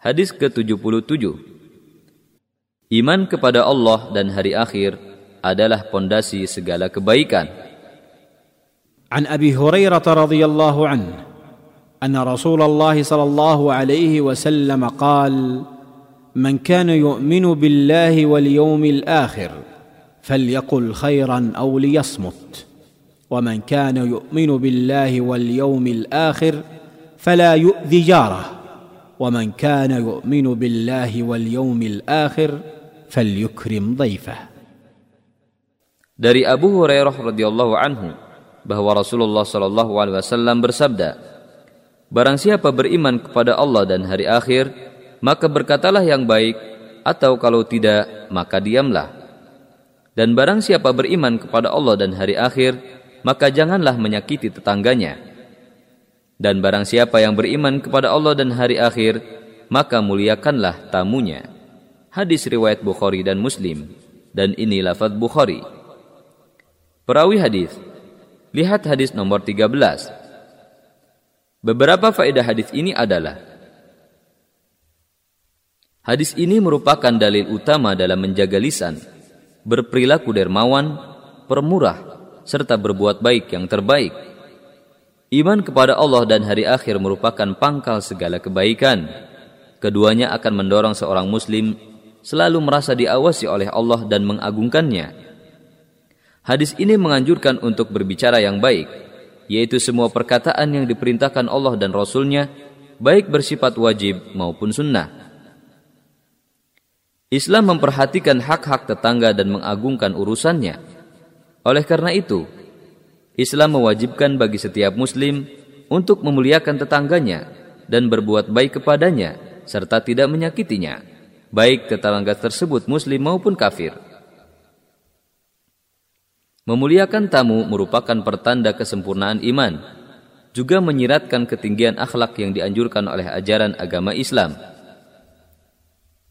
Hadis ke-77 Iman kepada Allah dan hari akhir adalah pondasi segala kebaikan. رضي الله عنه ان رسول الله صلى الله عليه وسلم قال من كان يؤمن بالله واليوم الآخر فليقل خيرا أو ليصمت ومن كان يؤمن بالله واليوم الآخر فلا يؤذي جاره ومن كان يؤمن بالله واليوم الاخر فليكرم ضيفه Dari Abu Hurairah radhiyallahu anhu bahwa Rasulullah shallallahu alaihi wasallam bersabda, Barang siapa beriman kepada Allah dan hari akhir, maka berkatalah yang baik, atau kalau tidak, maka diamlah. Dan barang siapa beriman kepada Allah dan hari akhir, maka janganlah menyakiti tetangganya. Dan barang siapa yang beriman kepada Allah dan hari akhir, maka muliakanlah tamunya. Hadis riwayat Bukhari dan Muslim, dan ini lafaz Bukhari. Perawi hadis. Lihat hadis nomor 13. Beberapa faedah hadis ini adalah Hadis ini merupakan dalil utama dalam menjaga lisan, berperilaku dermawan, permurah, serta berbuat baik yang terbaik. Iman kepada Allah dan hari akhir merupakan pangkal segala kebaikan. Keduanya akan mendorong seorang muslim selalu merasa diawasi oleh Allah dan mengagungkannya Hadis ini menganjurkan untuk berbicara yang baik, yaitu semua perkataan yang diperintahkan Allah dan Rasulnya, baik bersifat wajib maupun sunnah. Islam memperhatikan hak-hak tetangga dan mengagungkan urusannya. Oleh karena itu, Islam mewajibkan bagi setiap muslim untuk memuliakan tetangganya dan berbuat baik kepadanya serta tidak menyakitinya, baik tetangga tersebut muslim maupun kafir. Memuliakan tamu merupakan pertanda kesempurnaan iman, juga menyiratkan ketinggian akhlak yang dianjurkan oleh ajaran agama Islam.